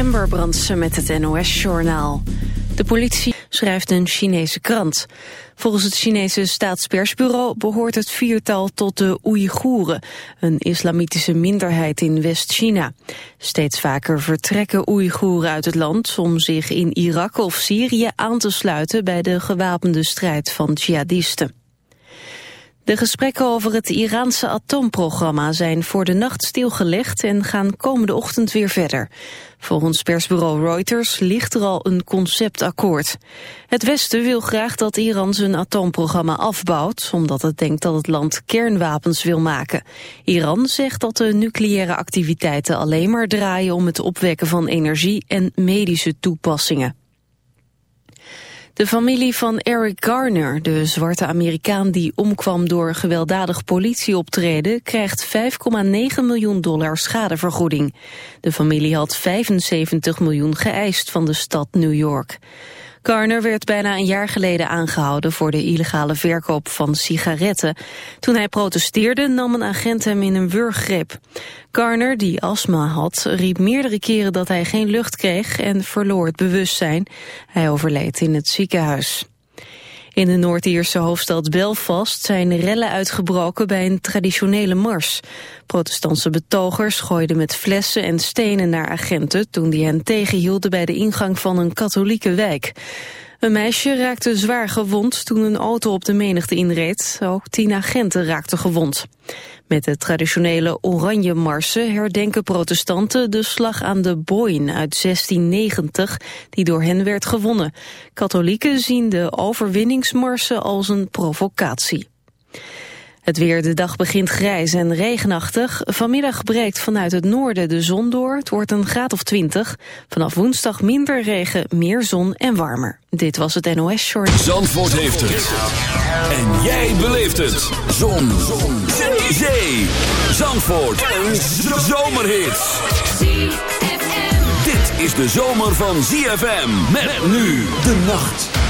Amber Brandsen met het NOS-journaal. De politie schrijft een Chinese krant. Volgens het Chinese staatspersbureau behoort het viertal tot de Oeigoeren, een islamitische minderheid in West-China. Steeds vaker vertrekken Oeigoeren uit het land om zich in Irak of Syrië aan te sluiten bij de gewapende strijd van jihadisten. De gesprekken over het Iraanse atoomprogramma zijn voor de nacht stilgelegd en gaan komende ochtend weer verder. Volgens persbureau Reuters ligt er al een conceptakkoord. Het Westen wil graag dat Iran zijn atoomprogramma afbouwt, omdat het denkt dat het land kernwapens wil maken. Iran zegt dat de nucleaire activiteiten alleen maar draaien om het opwekken van energie en medische toepassingen. De familie van Eric Garner, de zwarte Amerikaan die omkwam door gewelddadig politieoptreden, krijgt 5,9 miljoen dollar schadevergoeding. De familie had 75 miljoen geëist van de stad New York. Garner werd bijna een jaar geleden aangehouden voor de illegale verkoop van sigaretten. Toen hij protesteerde nam een agent hem in een wurggreep. Garner, die astma had, riep meerdere keren dat hij geen lucht kreeg en verloor het bewustzijn. Hij overleed in het ziekenhuis. In de Noord-Ierse hoofdstad Belfast zijn rellen uitgebroken bij een traditionele mars. Protestantse betogers gooiden met flessen en stenen naar agenten toen die hen tegenhielden bij de ingang van een katholieke wijk. Een meisje raakte zwaar gewond toen een auto op de menigte inreed. Ook tien agenten raakten gewond. Met de traditionele oranje marsen herdenken protestanten de slag aan de Boyne uit 1690 die door hen werd gewonnen. Katholieken zien de overwinningsmarsen als een provocatie. Het weer, de dag begint grijs en regenachtig. Vanmiddag breekt vanuit het noorden de zon door. Het wordt een graad of 20. Vanaf woensdag minder regen, meer zon en warmer. Dit was het NOS Short. Zandvoort heeft het. En jij beleeft het. Zon. zon. Zee. Zandvoort. Een zomerhit. Dit is de zomer van ZFM. Met nu de nacht.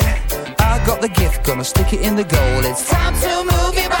got the gift, gonna stick it in the goal. It's time to move it.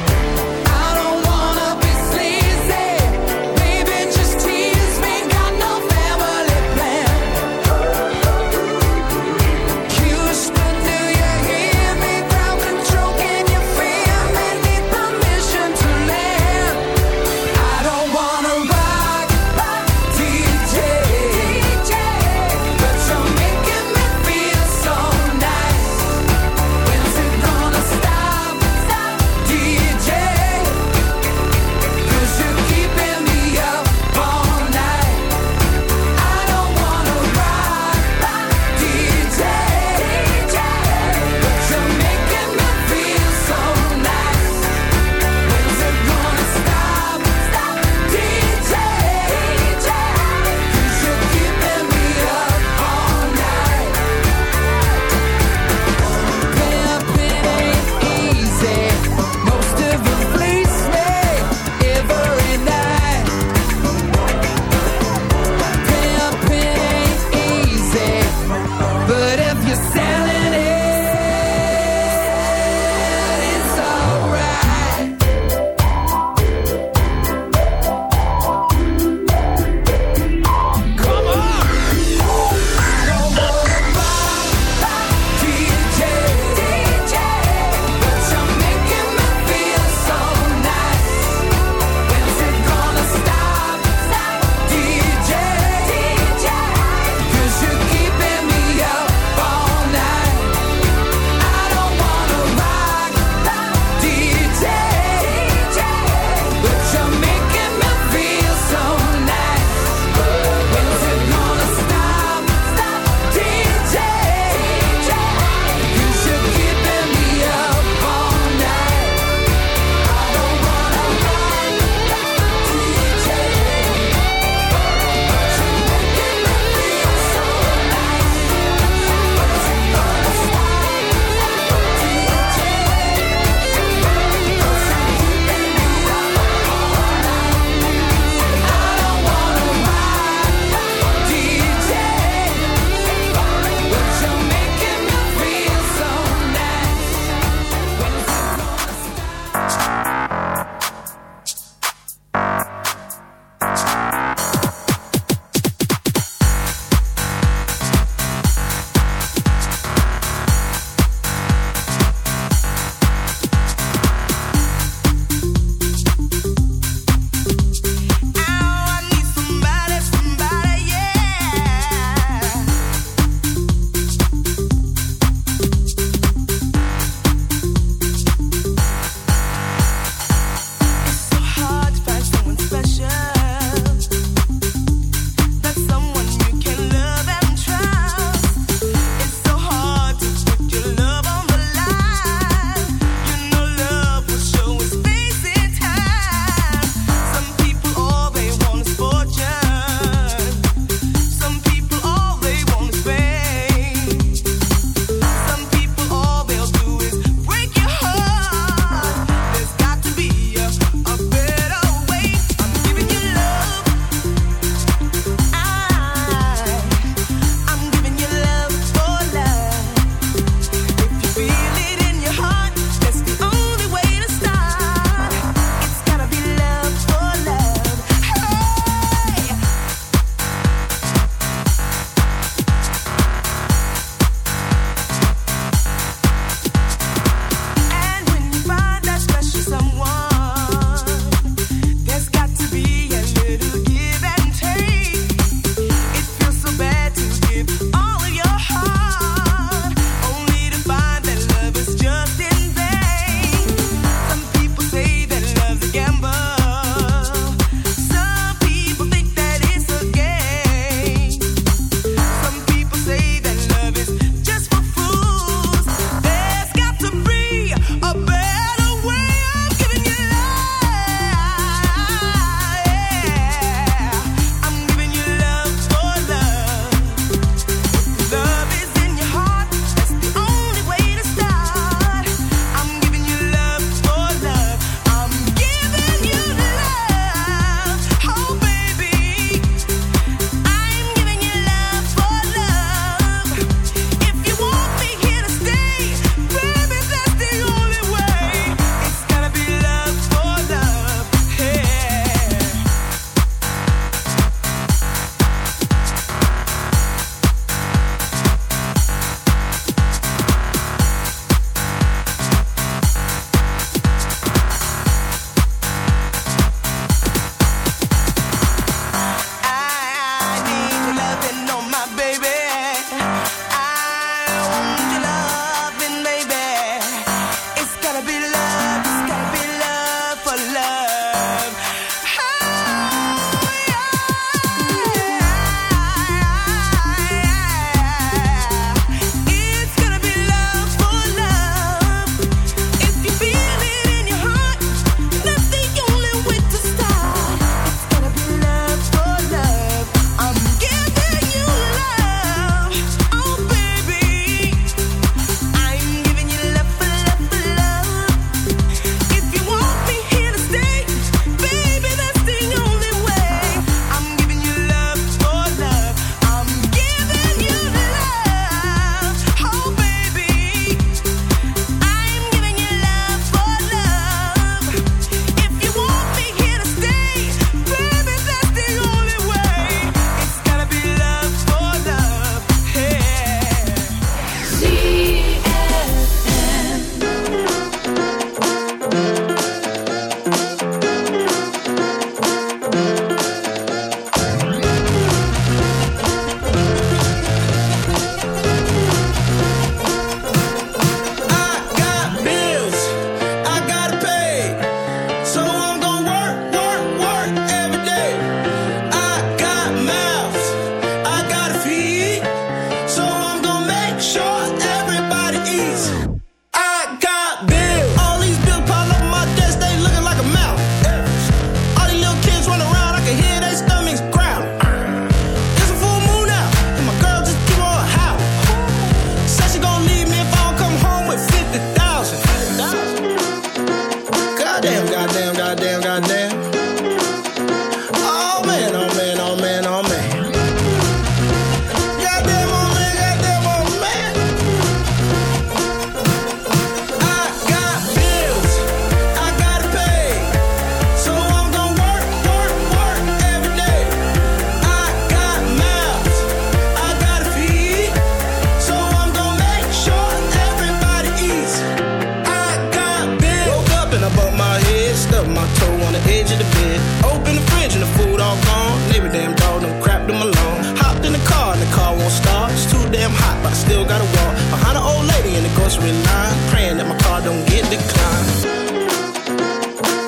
hopped in the car and the car won't start. It's too damn hot, but I still gotta walk. Behind an old lady in the grocery line, praying that my car don't get declined.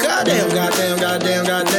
Goddamn, goddamn, goddamn, goddamn.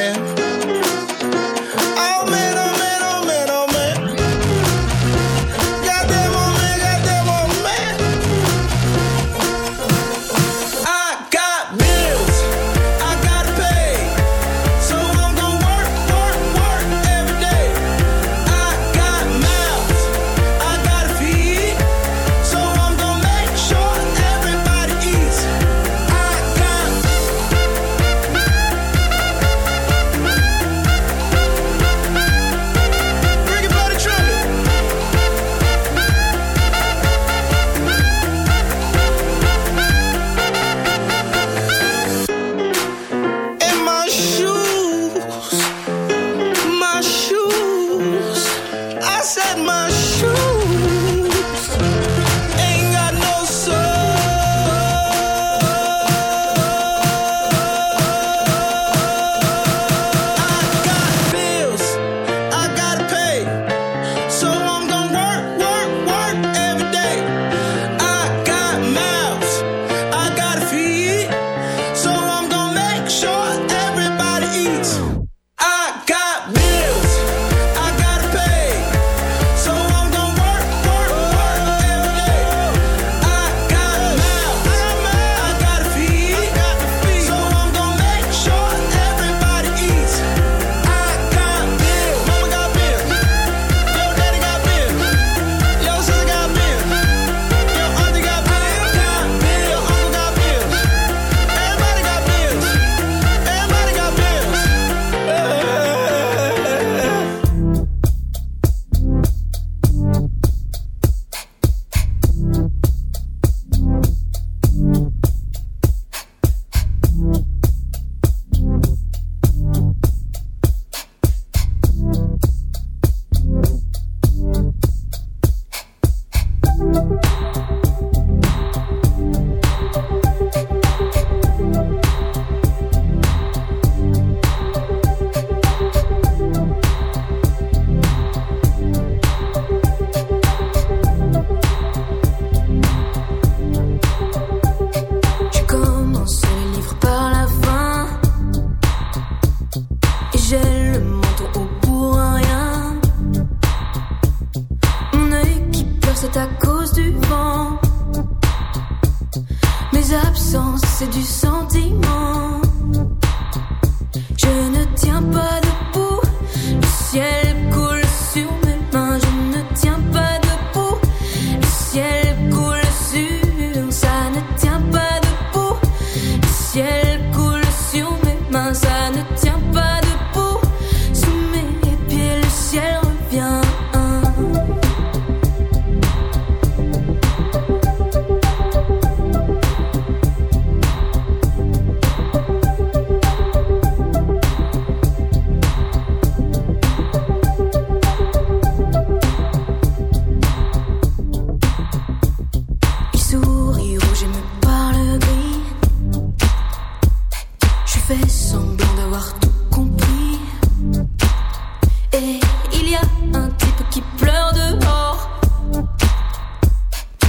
il y a un type qui pleure dehors.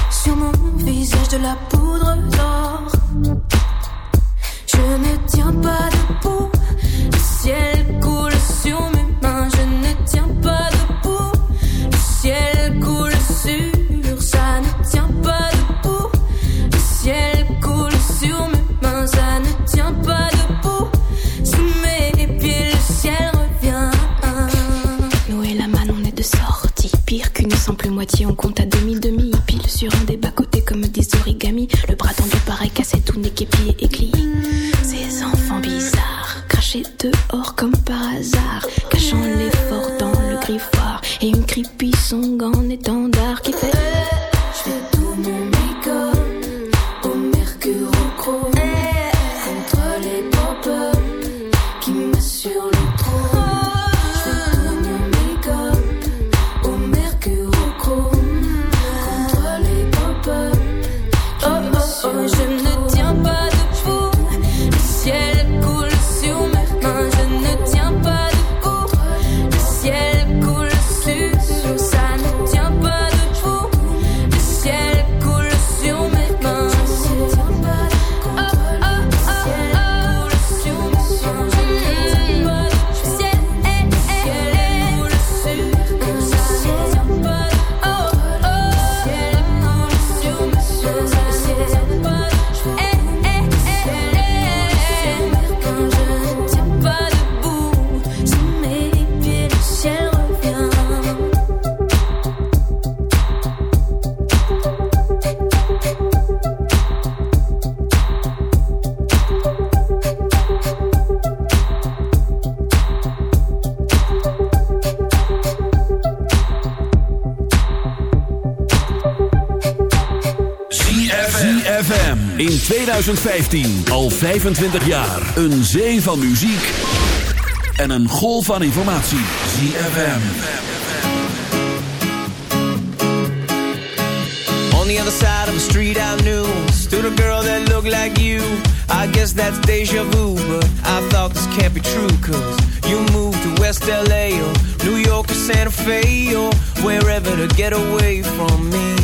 Sur mon visage de la poudre d'or. moitié on compte 2015. Al 25 jaar. Een zee van muziek. En een golf van informatie. ZFM. On the other side of the street I knew. Stood a girl that looked like you. I guess that's deja vu. But I thought this can't be true. Cause you moved to West LA or New York or Santa Fe. Or wherever to get away from me.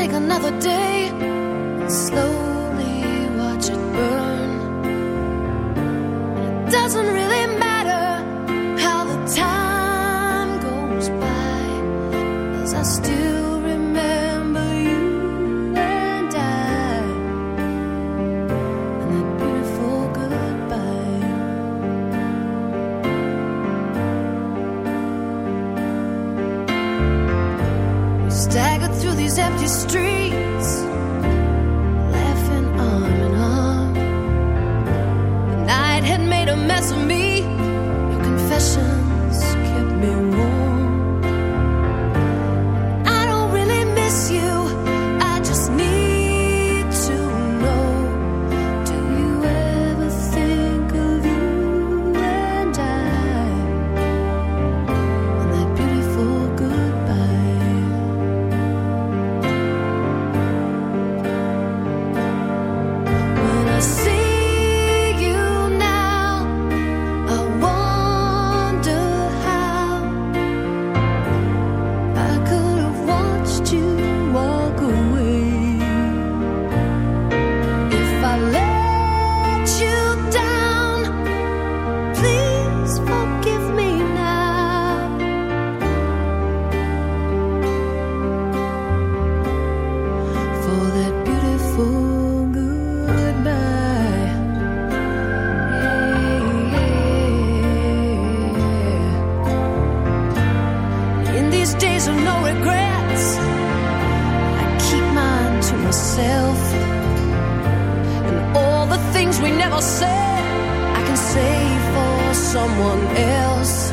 take another day. Slow these days of no regrets. I keep mine to myself. And all the things we never said, I can save for someone else.